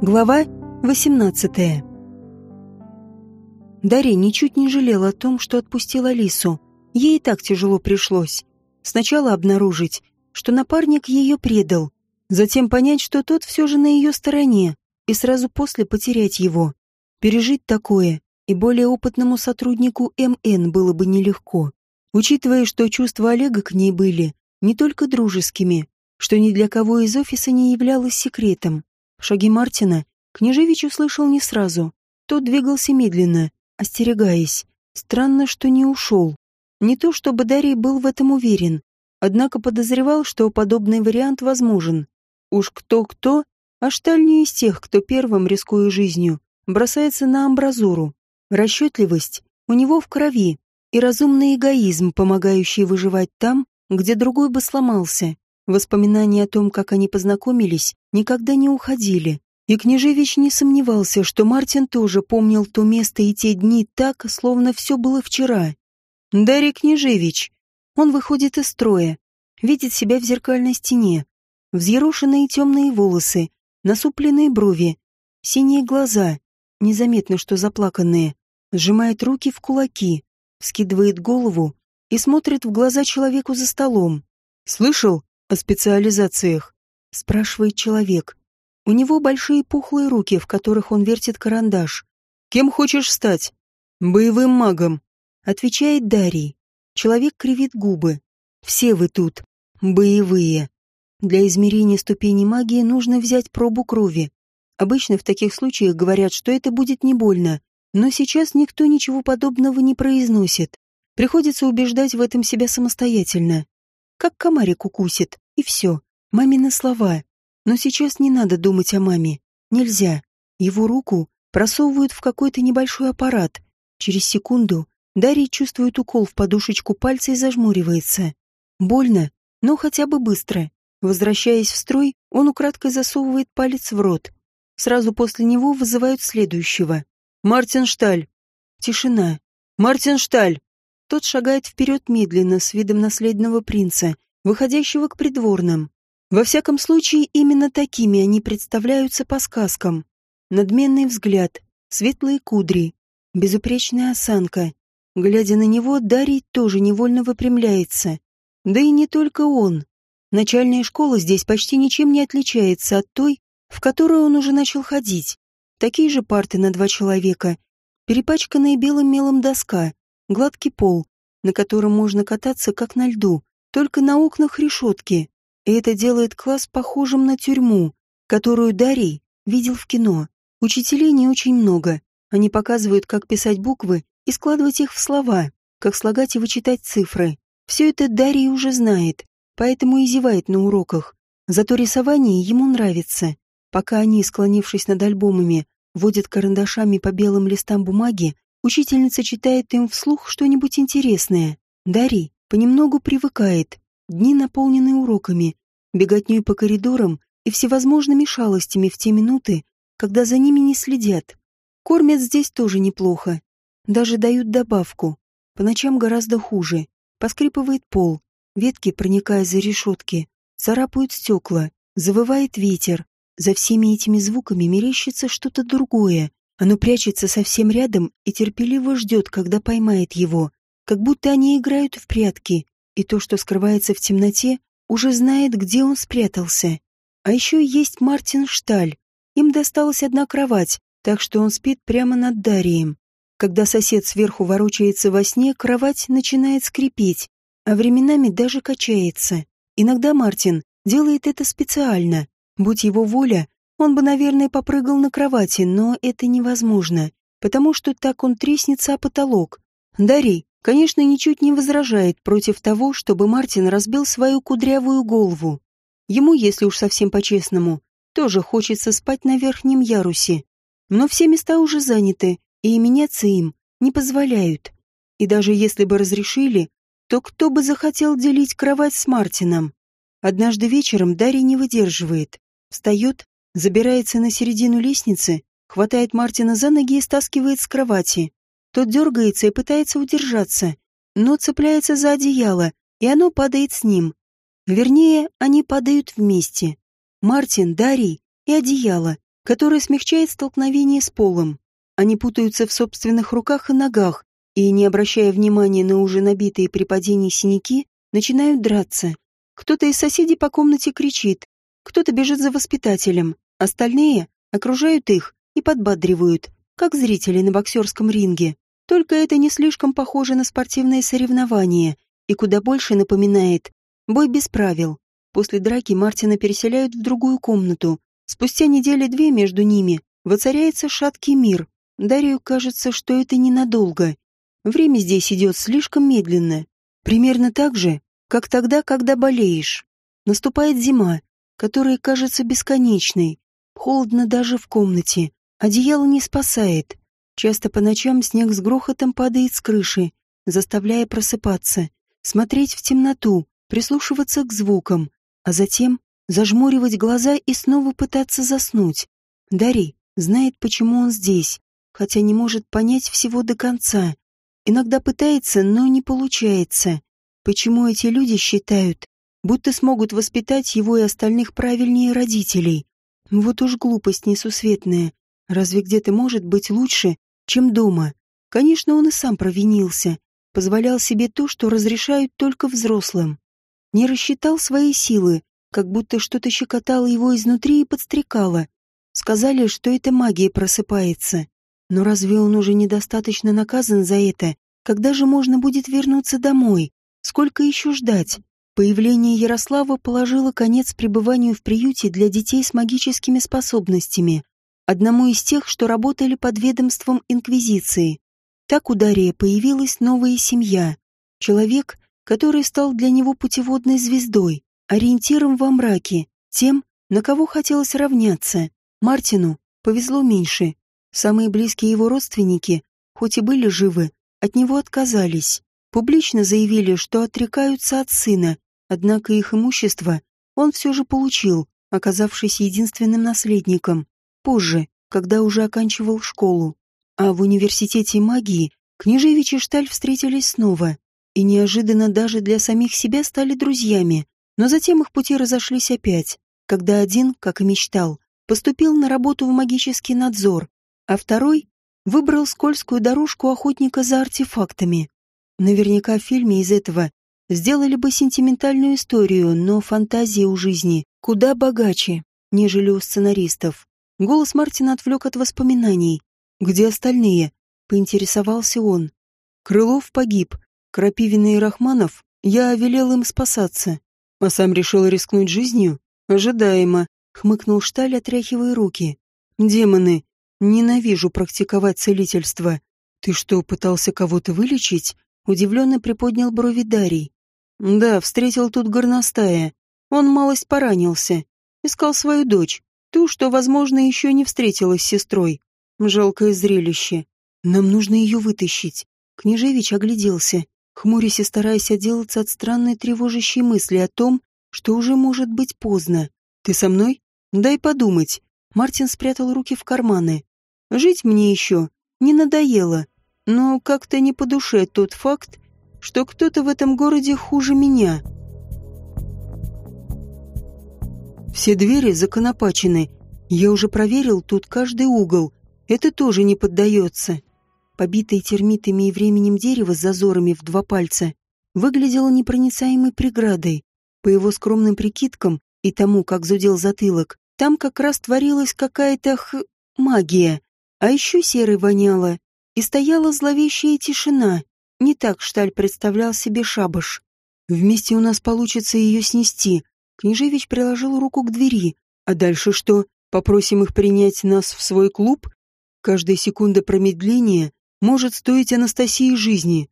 Глава 18 Дарья ничуть не жалела о том, что отпустила Алису. Ей и так тяжело пришлось. Сначала обнаружить, что напарник ее предал, затем понять, что тот все же на ее стороне, и сразу после потерять его. Пережить такое и более опытному сотруднику МН было бы нелегко, учитывая, что чувства Олега к ней были не только дружескими, что ни для кого из офиса не являлось секретом. Шаги Мартина княжевич услышал не сразу. Тот двигался медленно, остерегаясь. Странно, что не ушел. Не то чтобы Дарий был в этом уверен, однако подозревал, что подобный вариант возможен. Уж кто-кто, а Шталь не из тех, кто первым, рискуя жизнью, бросается на амбразуру. Расчетливость у него в крови и разумный эгоизм, помогающий выживать там, где другой бы сломался. Воспоминания о том, как они познакомились, никогда не уходили. И Княжевич не сомневался, что Мартин тоже помнил то место и те дни так, словно все было вчера. Дарья Княжевич. Он выходит из строя, видит себя в зеркальной стене. Взъерошенные темные волосы, насупленные брови, синие глаза, незаметно что заплаканные, сжимает руки в кулаки, скидывает голову и смотрит в глаза человеку за столом. «Слышал?» О специализациях?» — спрашивает человек. У него большие пухлые руки, в которых он вертит карандаш. «Кем хочешь стать?» «Боевым магом», — отвечает Дарий. Человек кривит губы. «Все вы тут. Боевые. Для измерения ступени магии нужно взять пробу крови. Обычно в таких случаях говорят, что это будет не больно, но сейчас никто ничего подобного не произносит. Приходится убеждать в этом себя самостоятельно как комарик укусит, и все. Мамины слова. Но сейчас не надо думать о маме. Нельзя. Его руку просовывают в какой-то небольшой аппарат. Через секунду Дарья чувствует укол в подушечку пальца и зажмуривается. Больно, но хотя бы быстро. Возвращаясь в строй, он украдкой засовывает палец в рот. Сразу после него вызывают следующего. «Мартин Шталь!» Тишина. «Мартин Шталь!» Тот шагает вперед медленно, с видом наследного принца, выходящего к придворным. Во всяком случае, именно такими они представляются по сказкам. Надменный взгляд, светлые кудри, безупречная осанка. Глядя на него, Дарий тоже невольно выпрямляется. Да и не только он. Начальная школа здесь почти ничем не отличается от той, в которую он уже начал ходить. Такие же парты на два человека, перепачканная белым мелом доска, Гладкий пол, на котором можно кататься как на льду, только на окнах решетки. И это делает класс похожим на тюрьму, которую Дарий видел в кино. Учителей не очень много. Они показывают, как писать буквы и складывать их в слова, как слагать и вычитать цифры. Все это Дарий уже знает, поэтому и зевает на уроках. Зато рисование ему нравится. Пока они, склонившись над альбомами, водят карандашами по белым листам бумаги, Учительница читает им вслух что-нибудь интересное. Дарий понемногу привыкает. Дни наполнены уроками, беготней по коридорам и всевозможными шалостями в те минуты, когда за ними не следят. Кормят здесь тоже неплохо. Даже дают добавку. По ночам гораздо хуже. Поскрипывает пол. Ветки, проникая за решетки, царапают стекла. Завывает ветер. За всеми этими звуками мерещится что-то другое, оно прячется совсем рядом и терпеливо ждет, когда поймает его, как будто они играют в прятки, и то, что скрывается в темноте, уже знает, где он спрятался. А еще есть Мартин Шталь. Им досталась одна кровать, так что он спит прямо над Дарием. Когда сосед сверху ворочается во сне, кровать начинает скрипеть, а временами даже качается. Иногда Мартин делает это специально. Будь его воля, он бы, наверное, попрыгал на кровати, но это невозможно, потому что так он треснется о потолок. Дарий, конечно, ничуть не возражает против того, чтобы Мартин разбил свою кудрявую голову. Ему, если уж совсем по-честному, тоже хочется спать на верхнем ярусе. Но все места уже заняты, и меняться им не позволяют. И даже если бы разрешили, то кто бы захотел делить кровать с Мартином? Однажды вечером Дарья не выдерживает, встает забирается на середину лестницы, хватает Мартина за ноги и стаскивает с кровати. Тот дергается и пытается удержаться, но цепляется за одеяло, и оно падает с ним. Вернее, они падают вместе. Мартин, Дарий и одеяло, которая смягчает столкновение с полом. Они путаются в собственных руках и ногах, и, не обращая внимания на уже набитые при падении синяки, начинают драться. Кто-то из соседей по комнате кричит, кто-то бежит за воспитателем, остальные окружают их и подбадривают, как зрители на боксерском ринге. Только это не слишком похоже на спортивное соревнование и куда больше напоминает бой без правил. После драки Мартина переселяют в другую комнату. Спустя недели две между ними воцаряется шаткий мир. Дарью кажется, что это ненадолго. Время здесь идет слишком медленно. Примерно так же, как тогда, когда болеешь. Наступает зима, которая кажется бесконечной. Холодно даже в комнате. Одеяло не спасает. Часто по ночам снег с грохотом падает с крыши, заставляя просыпаться, смотреть в темноту, прислушиваться к звукам, а затем зажмуривать глаза и снова пытаться заснуть. Дарий знает, почему он здесь, хотя не может понять всего до конца. Иногда пытается, но не получается. Почему эти люди считают, будто смогут воспитать его и остальных правильнее родителей? Вот уж глупость несусветная. Разве где-то может быть лучше, чем дома? Конечно, он и сам провинился. Позволял себе то, что разрешают только взрослым. Не рассчитал свои силы, как будто что-то щекотало его изнутри и подстрекало. Сказали, что это магия просыпается. Но разве он уже недостаточно наказан за это? Когда же можно будет вернуться домой? Сколько еще ждать? Появление Ярослава положило конец пребыванию в приюте для детей с магическими способностями, одному из тех, что работали под ведомством Инквизиции. Так у Дария появилась новая семья. Человек, который стал для него путеводной звездой, ориентиром во мраке, тем, на кого хотелось равняться. Мартину повезло меньше. Самые близкие его родственники, хоть и были живы, от него отказались. Публично заявили, что отрекаются от сына Однако их имущество он все же получил, оказавшись единственным наследником. Позже, когда уже оканчивал школу. А в университете магии Княжевич и Шталь встретились снова. И неожиданно даже для самих себя стали друзьями. Но затем их пути разошлись опять, когда один, как и мечтал, поступил на работу в магический надзор, а второй выбрал скользкую дорожку охотника за артефактами. Наверняка в фильме из этого сделали бы сентиментальную историю, но фантазия у жизни куда богаче, нежели у сценаристов. Голос Мартина отвлек от воспоминаний. «Где остальные?» — поинтересовался он. «Крылов погиб. Крапивин и Рахманов, я велел им спасаться. А сам решил рискнуть жизнью? Ожидаемо», — хмыкнул Шталь, отряхивая руки. «Демоны, ненавижу практиковать целительство. Ты что, пытался кого-то вылечить?» Удивленно приподнял брови Дарий. Да, встретил тут горностая. Он малость поранился. Искал свою дочь, ту, что, возможно, еще не встретилась с сестрой. Жалкое зрелище. Нам нужно ее вытащить. Княжевич огляделся, хмурясь и стараясь отделаться от странной тревожащей мысли о том, что уже может быть поздно. «Ты со мной? Дай подумать». Мартин спрятал руки в карманы. «Жить мне еще не надоело, но как-то не по душе тот факт, что кто-то в этом городе хуже меня. Все двери законопачены. Я уже проверил тут каждый угол. Это тоже не поддается. Побитое термитами и временем дерево с зазорами в два пальца выглядело непроницаемой преградой. По его скромным прикидкам и тому, как зудел затылок, там как раз творилась какая-то х... магия. А еще серой воняло, и стояла зловещая тишина. Не так Шталь представлял себе шабаш. Вместе у нас получится ее снести. Княжевич приложил руку к двери. А дальше что? Попросим их принять нас в свой клуб? Каждая секунда промедления может стоить Анастасии жизни.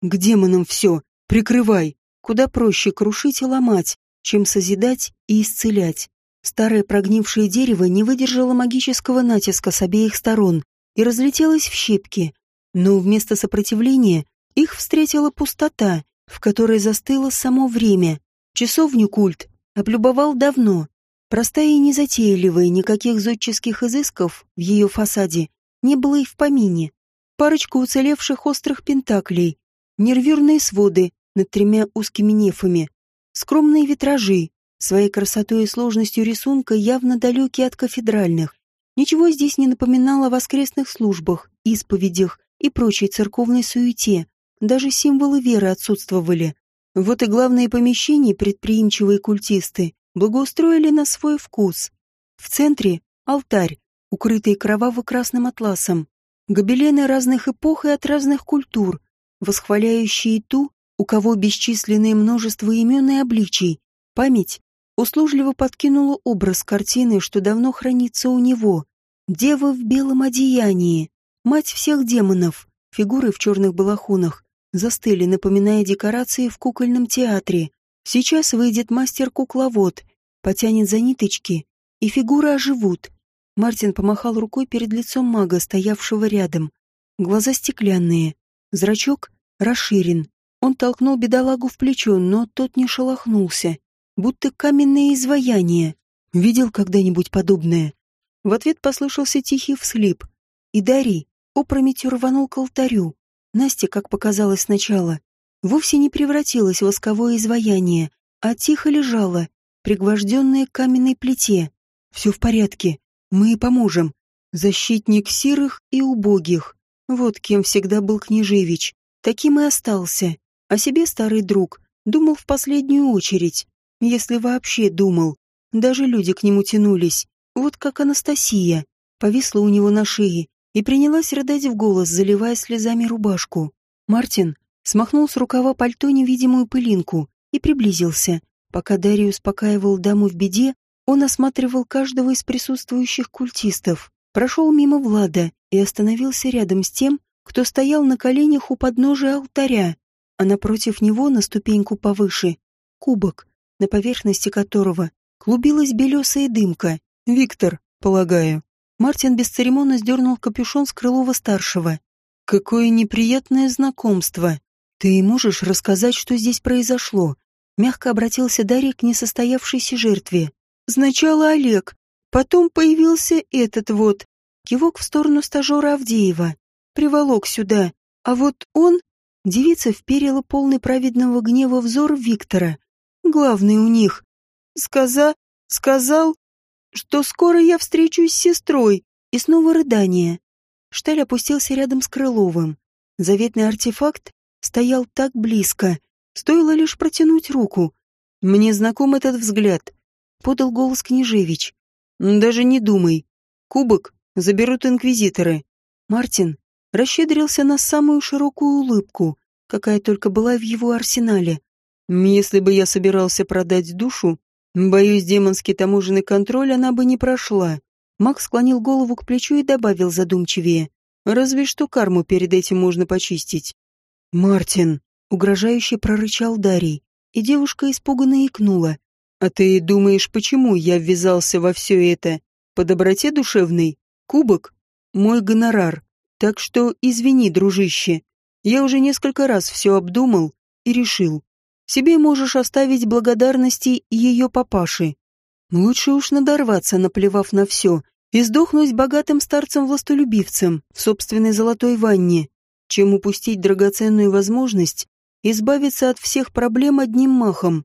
К демонам все. Прикрывай. Куда проще крушить и ломать, чем созидать и исцелять. Старое прогнившее дерево не выдержало магического натиска с обеих сторон и разлетелось в щепки. Но вместо сопротивления их встретила пустота, в которой застыло само время. Часовню культ облюбовал давно. Простая и незатейливая, никаких зодческих изысков в ее фасаде не было и в помине. Парочку уцелевших острых пентаклей, нервюрные своды над тремя узкими нефами, скромные витражи, своей красотой и сложностью рисунка явно далекие от кафедральных. Ничего здесь не напоминало о воскресных службах, исповедях и прочей церковной суете. Даже символы веры отсутствовали. Вот и главные помещения предприимчивые культисты благоустроили на свой вкус. В центре — алтарь, укрытый кроваво-красным атласом. Гобелены разных эпох и от разных культур, восхваляющие ту, у кого бесчисленное множество имен и обличий. Память услужливо подкинула образ картины, что давно хранится у него. Дева в белом одеянии, мать всех демонов, фигуры в черных балахонах, застыли, напоминая декорации в кукольном театре. Сейчас выйдет мастер-кукловод, потянет за ниточки, и фигуры оживут. Мартин помахал рукой перед лицом мага, стоявшего рядом. Глаза стеклянные, зрачок расширен. Он толкнул бедолагу в плечо, но тот не шелохнулся, будто каменное изваяние. Видел когда-нибудь подобное? В ответ послышался тихий всхлип, и Дарий опрометью рванул к алтарю. Настя, как показалось сначала, вовсе не превратилась в восковое изваяние, а тихо лежала, пригвожденная к каменной плите. «Все в порядке, мы и поможем. Защитник сирых и убогих. Вот кем всегда был Княжевич. Таким и остался. О себе старый друг думал в последнюю очередь. Если вообще думал. Даже люди к нему тянулись. Вот как Анастасия. Повисла у него на шее и принялась рыдать в голос, заливая слезами рубашку. Мартин смахнул с рукава пальто невидимую пылинку и приблизился. Пока Дарья успокаивал даму в беде, он осматривал каждого из присутствующих культистов, прошел мимо Влада и остановился рядом с тем, кто стоял на коленях у подножия алтаря, а напротив него, на ступеньку повыше, кубок, на поверхности которого клубилась белесая дымка. «Виктор, полагаю». Мартин бесцеремонно сдернул капюшон с Крылова-старшего. «Какое неприятное знакомство. Ты можешь рассказать, что здесь произошло?» Мягко обратился Дарья к несостоявшейся жертве. «Сначала Олег, потом появился этот вот». Кивок в сторону стажера Авдеева. Приволок сюда. А вот он... Девица вперила полный праведного гнева взор Виктора. Главный у них. Сказа... сказал что скоро я встречусь с сестрой, и снова рыдание. Шталь опустился рядом с Крыловым. Заветный артефакт стоял так близко, стоило лишь протянуть руку. «Мне знаком этот взгляд», — подал голос Княжевич. «Даже не думай. Кубок заберут инквизиторы». Мартин расщедрился на самую широкую улыбку, какая только была в его арсенале. «Если бы я собирался продать душу, Боюсь, демонский таможенный контроль она бы не прошла. Макс склонил голову к плечу и добавил задумчивее. Разве что карму перед этим можно почистить. «Мартин!» — угрожающе прорычал Дарий, и девушка испуганно икнула. «А ты думаешь, почему я ввязался во все это? По доброте душевной? Кубок? Мой гонорар. Так что извини, дружище. Я уже несколько раз все обдумал и решил. Себе можешь оставить благодарности ее папаши. Лучше уж надорваться, наплевав на все, и сдохнуть богатым старцем-властолюбивцем в собственной золотой ванне, чем упустить драгоценную возможность избавиться от всех проблем одним махом.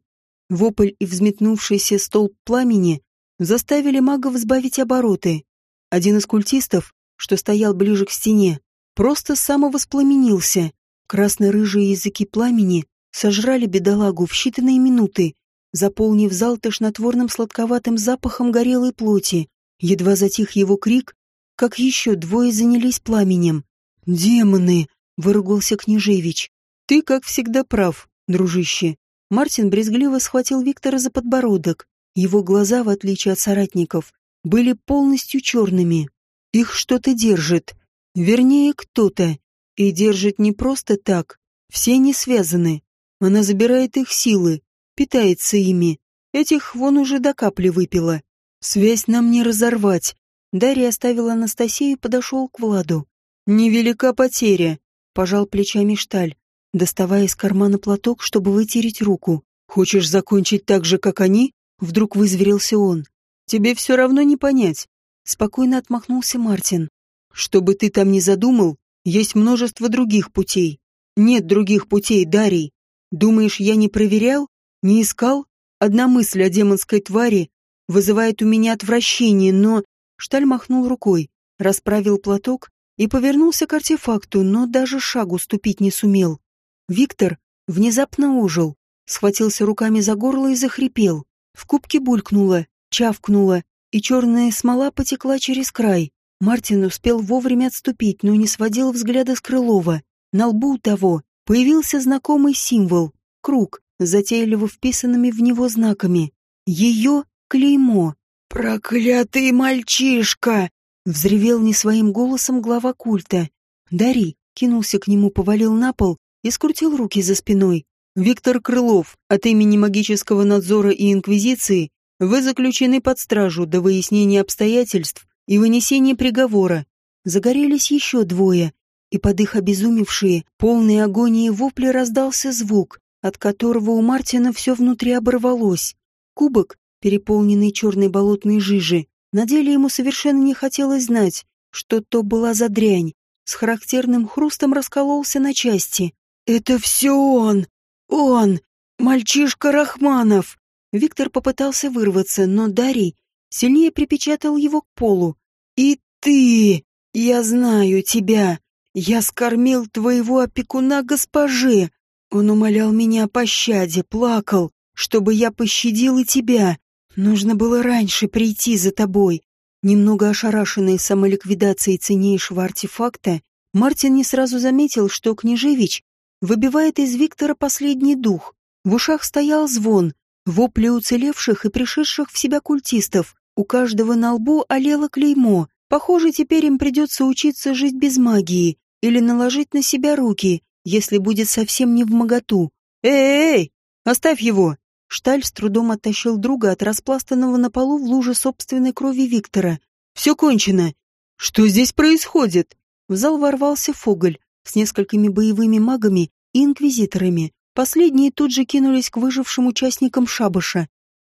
Вопль и взметнувшийся столб пламени заставили магов сбавить обороты. Один из культистов, что стоял ближе к стене, просто самовоспламенился. Красно-рыжие языки пламени сожрали бедолагу в считанные минуты, заполнив зал тошнотворным сладковатым запахом горелой плоти. Едва затих его крик, как еще двое занялись пламенем. «Демоны!» — выругался Княжевич. «Ты, как всегда, прав, дружище». Мартин брезгливо схватил Виктора за подбородок. Его глаза, в отличие от соратников, были полностью черными. Их что-то держит. Вернее, кто-то. И держит не просто так. Все не связаны. Она забирает их силы, питается ими. Этих вон уже до капли выпила. Связь нам не разорвать. Дарья оставила Анастасию и подошел к Владу. «Невелика потеря», — пожал плечами Шталь, доставая из кармана платок, чтобы вытереть руку. «Хочешь закончить так же, как они?» — вдруг вызверился он. «Тебе все равно не понять», — спокойно отмахнулся Мартин. «Что бы ты там ни задумал, есть множество других путей. Нет других путей, Дарий. Думаешь, я не проверял? Не искал? Одна мысль о демонской твари вызывает у меня отвращение, но Шталь махнул рукой, расправил платок и повернулся к артефакту, но даже шагу ступить не сумел. Виктор внезапно ожил, схватился руками за горло и захрипел. В кубке булькнуло, чавкнуло, и черная смола потекла через край. Мартин успел вовремя отступить, но не сводил взгляда с Крылова. На лбу того появился знакомый символ — круг, затейливо вписанными в него знаками. Ее клеймо. «Проклятый мальчишка!» — взревел не своим голосом глава культа. Дари кинулся к нему, повалил на пол и скрутил руки за спиной. «Виктор Крылов, от имени магического надзора и инквизиции, вы заключены под стражу до выяснения обстоятельств и вынесения приговора». Загорелись еще двое, и под их обезумевшие, полные агонии вопли раздался звук, от которого у Мартина все внутри оборвалось. Кубок, переполненный черной болотной жижи, на деле ему совершенно не хотелось знать, что то была за дрянь. С характерным хрустом раскололся на части. «Это все он! Он! Мальчишка Рахманов!» Виктор попытался вырваться, но Дарий сильнее припечатал его к полу. «И ты! Я знаю тебя! Я скормил твоего опекуна госпоже!» Он умолял меня о пощаде, плакал, чтобы я пощадил и тебя. Нужно было раньше прийти за тобой. Немного ошарашенный самоликвидацией ценнейшего артефакта, Мартин не сразу заметил, что Княжевич выбивает из Виктора последний дух. В ушах стоял звон, вопли уцелевших и пришедших в себя культистов. У каждого на лбу олело клеймо. Похоже, теперь им придется учиться жить без магии или наложить на себя руки, если будет совсем не в моготу. «Эй, эй, оставь его!» Шталь с трудом оттащил друга от распластанного на полу в луже собственной крови Виктора. «Все кончено! Что здесь происходит?» В зал ворвался Фоголь с несколькими боевыми магами и инквизиторами. Последние тут же кинулись к выжившим участникам шабаша.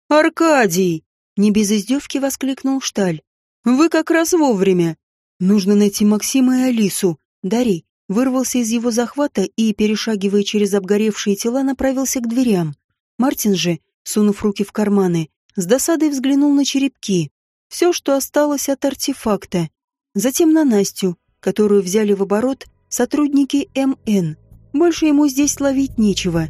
«Аркадий!» — не без издевки воскликнул Шталь. «Вы как раз вовремя. Нужно найти Максима и Алису. Дарий, вырвался из его захвата и, перешагивая через обгоревшие тела, направился к дверям. Мартин же, сунув руки в карманы, с досадой взглянул на черепки. Все, что осталось от артефакта. Затем на Настю, которую взяли в оборот сотрудники МН. Больше ему здесь ловить нечего.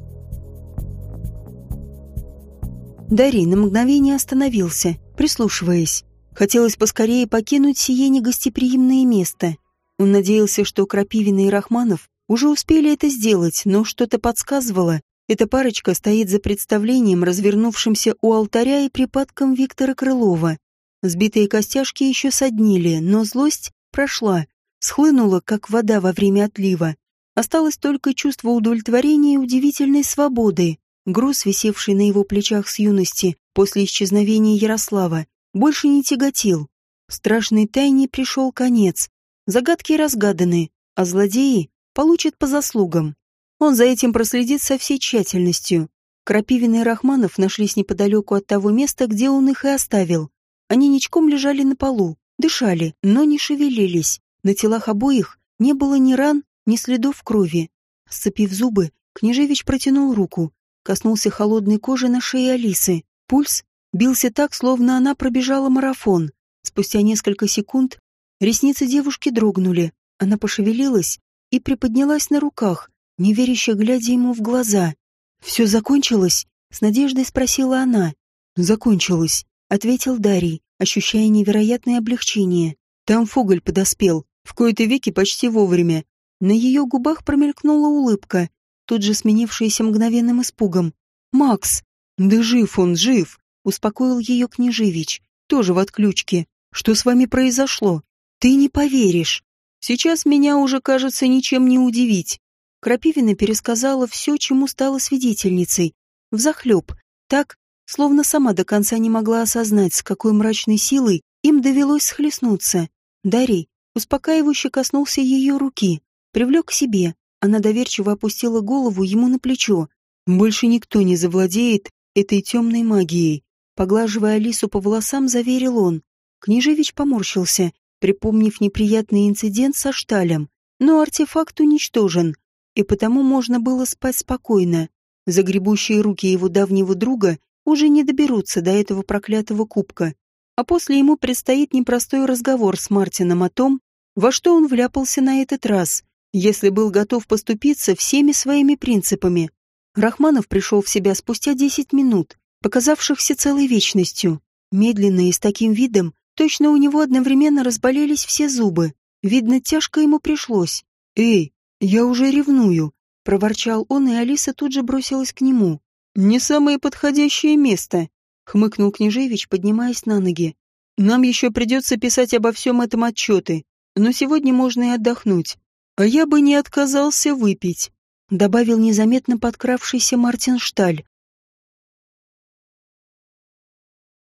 Дарий на мгновение остановился, прислушиваясь. Хотелось поскорее покинуть сие негостеприимное место — он надеялся, что Крапивина и Рахманов уже успели это сделать, но что-то подсказывало. Эта парочка стоит за представлением, развернувшимся у алтаря и припадком Виктора Крылова. Сбитые костяшки еще соднили, но злость прошла, схлынула, как вода во время отлива. Осталось только чувство удовлетворения и удивительной свободы. Груз, висевший на его плечах с юности после исчезновения Ярослава, больше не тяготил. Страшной тайне пришел конец. Загадки разгаданы, а злодеи получат по заслугам. Он за этим проследит со всей тщательностью. Крапивин и Рахманов нашлись неподалеку от того места, где он их и оставил. Они ничком лежали на полу, дышали, но не шевелились. На телах обоих не было ни ран, ни следов крови. Сцепив зубы, Княжевич протянул руку, коснулся холодной кожи на шее Алисы. Пульс бился так, словно она пробежала марафон. Спустя несколько секунд Ресницы девушки дрогнули. Она пошевелилась и приподнялась на руках, неверяще глядя ему в глаза. «Все закончилось?» — с надеждой спросила она. «Закончилось», — ответил Дарий, ощущая невероятное облегчение. «Там Фоголь подоспел, в кои-то веки почти вовремя». На ее губах промелькнула улыбка, тут же сменившаяся мгновенным испугом. «Макс!» «Да жив он, жив!» — успокоил ее княжевич. «Тоже в отключке. Что с вами произошло?» Ты не поверишь. Сейчас меня уже, кажется, ничем не удивить. Крапивина пересказала все, чему стала свидетельницей. Взахлеб. Так, словно сама до конца не могла осознать, с какой мрачной силой им довелось схлестнуться. Дарий успокаивающе коснулся ее руки, привлек к себе. Она доверчиво опустила голову ему на плечо. Больше никто не завладеет этой темной магией. Поглаживая Алису по волосам, заверил он. Княжевич поморщился, припомнив неприятный инцидент со шталем. Но артефакт уничтожен, и потому можно было спать спокойно. Загребущие руки его давнего друга уже не доберутся до этого проклятого кубка. а после ему предстоит непростой разговор с Мартином о том, во что он вляпался на этот раз, если был готов поступиться всеми своими принципами. Рахманов пришел в себя спустя десять минут, показавшихся целой вечностью. Медленно и с таким видом, точно у него одновременно разболелись все зубы. Видно, тяжко ему пришлось. «Эй, я уже ревную», — проворчал он, и Алиса тут же бросилась к нему. «Не самое подходящее место», — хмыкнул Княжевич, поднимаясь на ноги. «Нам еще придется писать обо всем этом отчеты, но сегодня можно и отдохнуть. А я бы не отказался выпить», — добавил незаметно подкравшийся Мартин Шталь.